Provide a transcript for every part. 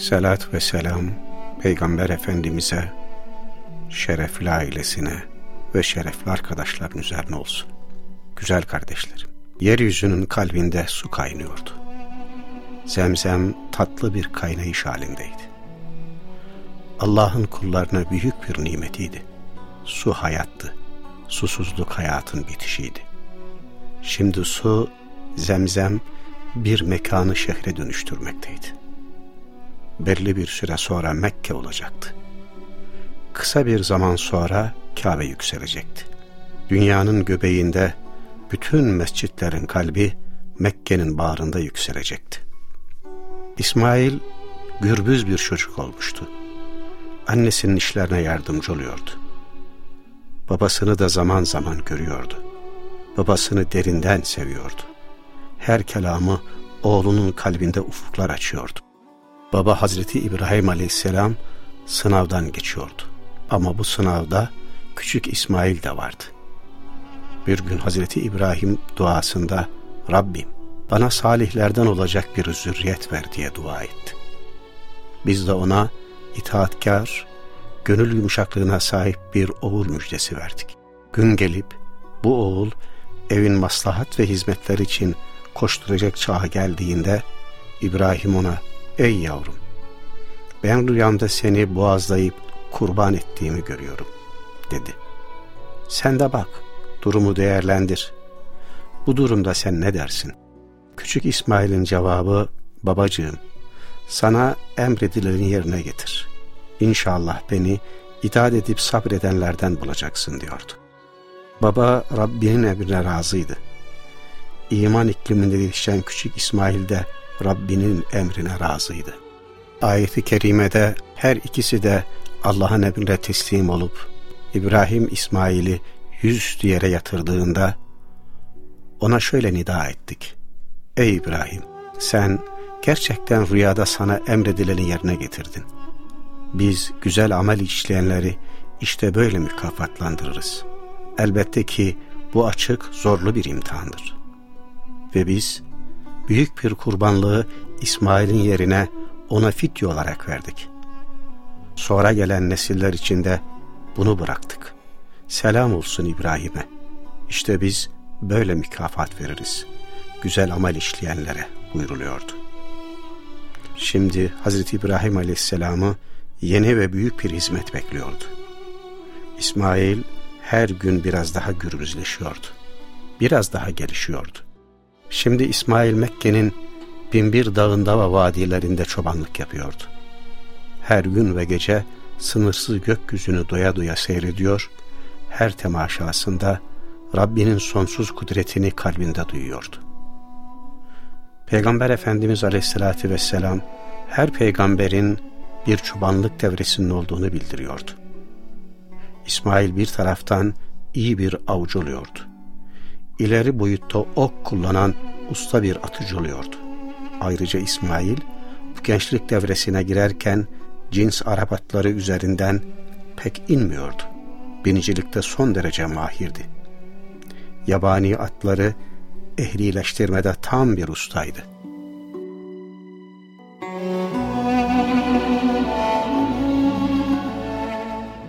Selat ve selam Peygamber Efendimiz'e, şerefli ailesine ve şerefli arkadaşların üzerine olsun. Güzel kardeşlerim, yeryüzünün kalbinde su kaynıyordu. Zemzem tatlı bir kaynayış halindeydi. Allah'ın kullarına büyük bir nimetiydi. Su hayattı. Susuzluk hayatın bitişiydi. Şimdi su, zemzem bir mekanı şehre dönüştürmekteydi. Belli bir süre sonra Mekke olacaktı. Kısa bir zaman sonra Kabe yükselecekti. Dünyanın göbeğinde bütün mescitlerin kalbi Mekke'nin bağrında yükselecekti. İsmail gürbüz bir çocuk olmuştu. Annesinin işlerine yardımcı oluyordu. Babasını da zaman zaman görüyordu. Babasını derinden seviyordu. Her kelamı oğlunun kalbinde ufuklar açıyordu. Baba Hazreti İbrahim aleyhisselam sınavdan geçiyordu. Ama bu sınavda küçük İsmail de vardı. Bir gün Hazreti İbrahim duasında Rabbim bana salihlerden olacak bir zürriyet ver diye dua etti. Biz de ona itaatkar, gönül yumuşaklığına sahip bir oğul müjdesi verdik. Gün gelip bu oğul evin maslahat ve hizmetler için koşturacak çağa geldiğinde İbrahim ona ''Ey yavrum, ben rüyamda seni boğazlayıp kurban ettiğimi görüyorum.'' dedi. ''Sen de bak, durumu değerlendir. Bu durumda sen ne dersin?'' Küçük İsmail'in cevabı ''Babacığım, sana emredileni yerine getir. İnşallah beni itaat edip sabredenlerden bulacaksın diyordu. Baba Rabbinin emrine razıydı. İman ikliminde yetişen küçük İsmail de Rabbinin emrine razıydı. Ayeti kerimede her ikisi de Allah'ın emrine teslim olup İbrahim İsmail'i yüz yere yatırdığında ona şöyle nida ettik. Ey İbrahim sen gerçekten rüyada sana emredileni yerine getirdin. Biz güzel amel işleyenleri işte böyle mükafatlandırırız. Elbette ki bu açık zorlu bir imtihandır. Ve biz büyük bir kurbanlığı İsmail'in yerine ona fidye olarak verdik. Sonra gelen nesiller içinde bunu bıraktık. Selam olsun İbrahim'e. İşte biz böyle mükafat veririz. Güzel amel işleyenlere buyuruluyordu. Şimdi Hazreti İbrahim Aleyhisselam'ı yeni ve büyük bir hizmet bekliyordu. İsmail her gün biraz daha gürbüzleşiyordu. Biraz daha gelişiyordu. Şimdi İsmail Mekke'nin binbir dağında ve vadilerinde çobanlık yapıyordu. Her gün ve gece sınırsız gökyüzünü doya doya seyrediyor, her temaşasında Rabbinin sonsuz kudretini kalbinde duyuyordu. Peygamber Efendimiz Aleyhisselatü Vesselam her peygamberin bir çobanlık devresinin olduğunu bildiriyordu. İsmail bir taraftan iyi bir avcı oluyordu. İleri boyutta ok kullanan usta bir atıcı oluyordu. Ayrıca İsmail bu gençlik devresine girerken cins Arap atları üzerinden pek inmiyordu. Binicilikte son derece mahirdi. Yabani atları ehlileştirmede tam bir ustaydı.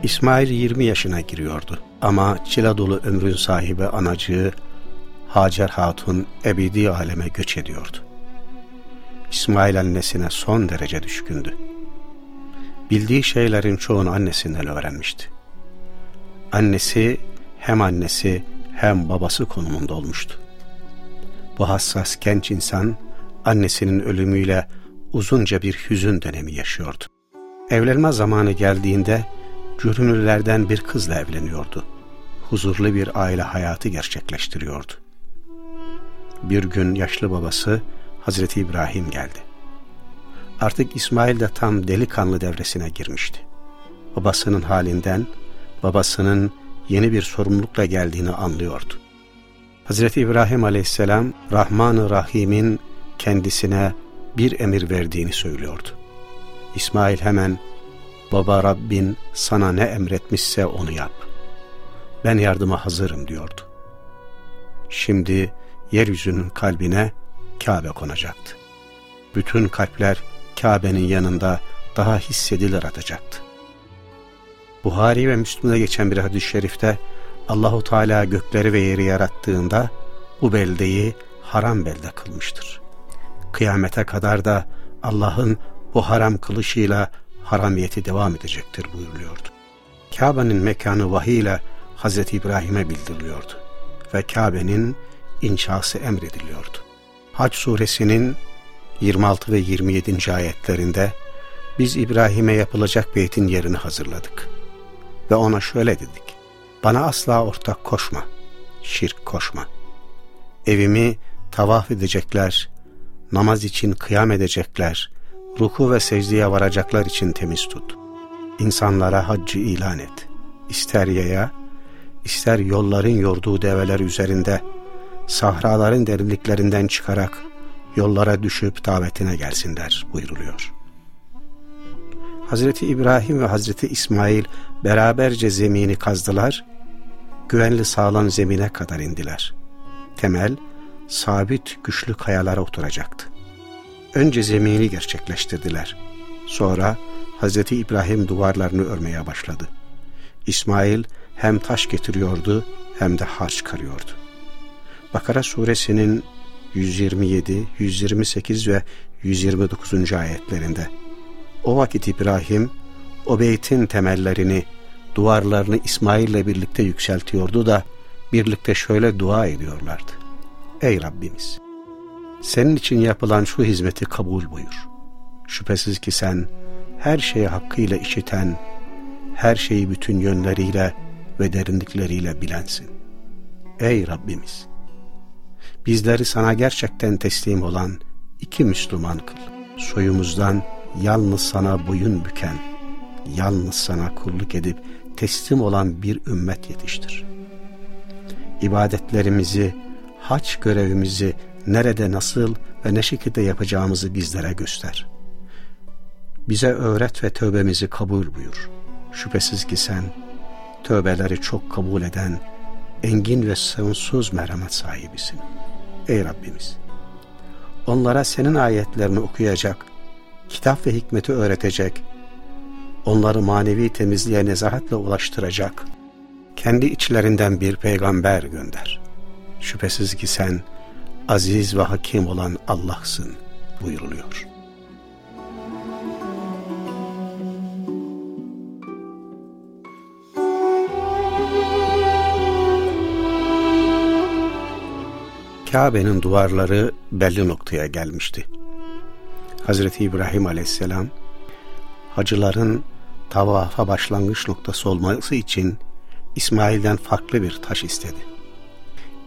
İsmail 20 yaşına giriyordu ama çila dolu ömrün sahibi anacığı Hacer Hatun ebedi aleme göç ediyordu. İsmail annesine son derece düşkündü. Bildiği şeylerin çoğunu annesinden öğrenmişti. Annesi hem annesi hem babası konumunda olmuştu. Bu hassas genç insan annesinin ölümüyle uzunca bir hüzün dönemi yaşıyordu. Evlenme zamanı geldiğinde cürünlülerden bir kızla evleniyordu. Huzurlu bir aile hayatı gerçekleştiriyordu. Bir gün yaşlı babası Hazreti İbrahim geldi. Artık İsmail de tam delikanlı devresine girmişti. Babasının halinden, babasının yeni bir sorumlulukla geldiğini anlıyordu. Hazreti İbrahim aleyhisselam Rahman-ı Rahim'in kendisine bir emir verdiğini söylüyordu. İsmail hemen baba Rabbin sana ne emretmişse onu yap. Ben yardıma hazırım diyordu. Şimdi yeryüzünün kalbine Kabe konacaktı. Bütün kalpler Kabe'nin yanında daha hissedilir atacaktı. Buhari ve Müslüm'de geçen bir hadis-i şerifte Allahu Teala gökleri ve yeri yarattığında bu beldeyi haram belde kılmıştır. Kıyamete kadar da Allah'ın bu haram kılışıyla haramiyeti devam edecektir buyuruluyordu. Kabe'nin mekanı vahiy ile Hz. İbrahim'e bildiriliyordu ve Kabe'nin inşası emrediliyordu. Hac suresinin 26 ve 27. ayetlerinde biz İbrahim'e yapılacak beytin yerini hazırladık. Ve ona şöyle dedik. Bana asla ortak koşma, şirk koşma. Evimi tavaf edecekler, namaz için kıyam edecekler, ruku ve secdeye varacaklar için temiz tut. İnsanlara haccı ilan et. İster yaya, ister yolların yorduğu develer üzerinde, sahraların derinliklerinden çıkarak yollara düşüp davetine gelsinler buyuruluyor. Hazreti İbrahim ve Hazreti İsmail beraberce zemini kazdılar, güvenli sağlam zemine kadar indiler. Temel, sabit güçlü kayalara oturacaktı. Önce zemini gerçekleştirdiler. Sonra Hazreti İbrahim duvarlarını örmeye başladı. İsmail hem taş getiriyordu hem de harç karıyordu. Bakara suresinin 127, 128 ve 129. ayetlerinde. O vakit İbrahim o beytin temellerini, duvarlarını İsmail ile birlikte yükseltiyordu da birlikte şöyle dua ediyorlardı. Ey Rabbimiz! Senin için yapılan şu hizmeti kabul buyur. Şüphesiz ki sen her şeyi hakkıyla işiten, her şeyi bütün yönleriyle ve derinlikleriyle bilensin. Ey Rabbimiz! Bizleri sana gerçekten teslim olan iki Müslüman kıl. Soyumuzdan yalnız sana boyun büken, yalnız sana kulluk edip teslim olan bir ümmet yetiştir. İbadetlerimizi, haç görevimizi nerede, nasıl ve ne şekilde yapacağımızı bizlere göster. Bize öğret ve tövbemizi kabul buyur. Şüphesiz ki sen, tövbeleri çok kabul eden, engin ve sonsuz merhamet sahibisin. Ey Rabbimiz! Onlara senin ayetlerini okuyacak, kitap ve hikmeti öğretecek, onları manevi temizliğe nezahatle ulaştıracak, kendi içlerinden bir peygamber gönder. Şüphesiz ki sen aziz ve hakim olan Allah'sın buyuruluyor. Kabe'nin duvarları belli noktaya gelmişti. Hazreti İbrahim aleyhisselam hacıların tavafa başlangıç noktası olması için İsmail'den farklı bir taş istedi.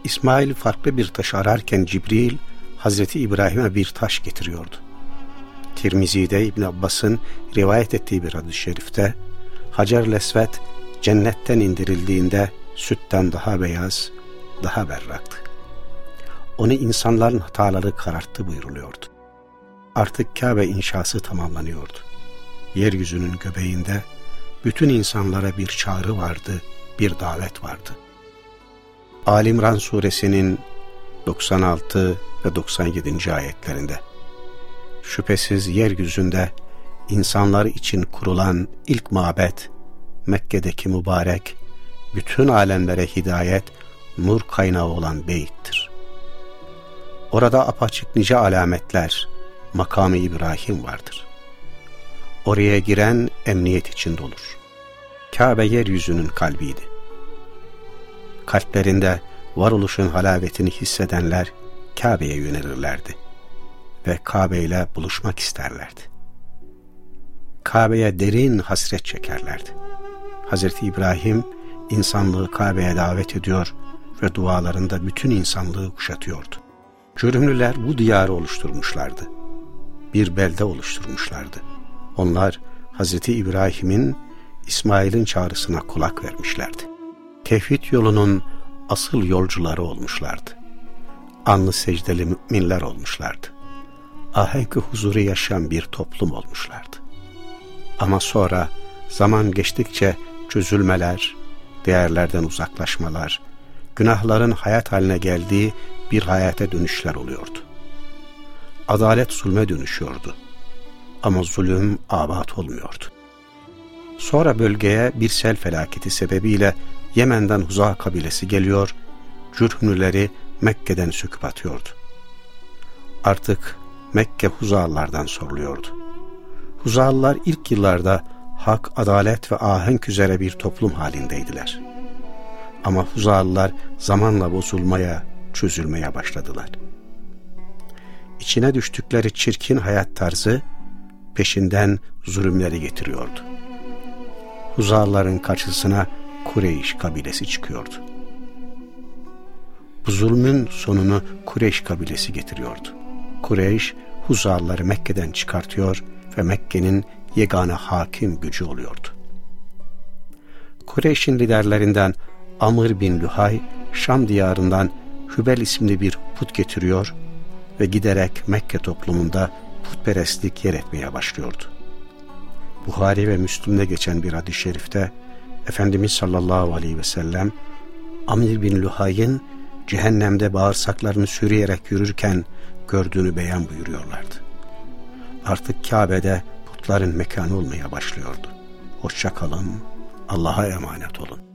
İsmail farklı bir taş ararken Cibril Hazreti İbrahim'e bir taş getiriyordu. Tirmizi'de İbn Abbas'ın rivayet ettiği bir hadis-i şerifte Hacer Lesvet cennetten indirildiğinde sütten daha beyaz, daha berraktı onu insanların hataları kararttı buyuruluyordu. Artık Kabe inşası tamamlanıyordu. Yeryüzünün göbeğinde bütün insanlara bir çağrı vardı, bir davet vardı. Alimran suresinin 96 ve 97. ayetlerinde Şüphesiz yeryüzünde insanlar için kurulan ilk mabet Mekke'deki mübarek, bütün alemlere hidayet, nur kaynağı olan beyittir. Orada apaçık nice alametler, makamı İbrahim vardır. Oraya giren emniyet içinde olur. Kabe yeryüzünün kalbiydi. Kalplerinde varoluşun halavetini hissedenler Kabe'ye yönelirlerdi ve Kabe ile buluşmak isterlerdi. Kabe'ye derin hasret çekerlerdi. Hazreti İbrahim insanlığı Kabe'ye davet ediyor ve dualarında bütün insanlığı kuşatıyordu. Körümlüler bu diyarı oluşturmuşlardı. bir belde oluşturmuşlardı. Onlar Hazreti İbrahim'in İsmail'in çağrısına kulak vermişlerdi. Tevhid yolunun asıl yolcuları olmuşlardı. Anlı secdeli müminler olmuşlardı. Ahenk huzuru yaşayan bir toplum olmuşlardı. Ama sonra zaman geçtikçe çözülmeler, değerlerden uzaklaşmalar, günahların hayat haline geldiği bir hayata dönüşler oluyordu. Adalet zulme dönüşüyordu. Ama zulüm abat olmuyordu. Sonra bölgeye bir sel felaketi sebebiyle Yemen'den Huza kabilesi geliyor, cürhünüleri Mekke'den söküp atıyordu. Artık Mekke Huzalılardan soruluyordu. Huzalılar ilk yıllarda hak, adalet ve ahenk üzere bir toplum halindeydiler. Ama Huzalılar zamanla bozulmaya, çözülmeye başladılar. İçine düştükleri çirkin hayat tarzı peşinden zulümleri getiriyordu. Huzalıların karşısına Kureyş kabilesi çıkıyordu. Bu zulmün sonunu Kureyş kabilesi getiriyordu. Kureyş, Huzalıları Mekke'den çıkartıyor ve Mekke'nin yegane hakim gücü oluyordu. Kureyş'in liderlerinden Amr bin Luhay, Şam diyarından Hübel isimli bir put getiriyor ve giderek Mekke toplumunda putperestlik yer etmeye başlıyordu. Buhari ve Müslüm'de geçen bir hadis-i şerifte Efendimiz sallallahu aleyhi ve sellem Amir bin Luhay'ın cehennemde bağırsaklarını sürüyerek yürürken gördüğünü beyan buyuruyorlardı. Artık Kabe'de putların mekanı olmaya başlıyordu. Hoşça kalın, Allah'a emanet olun.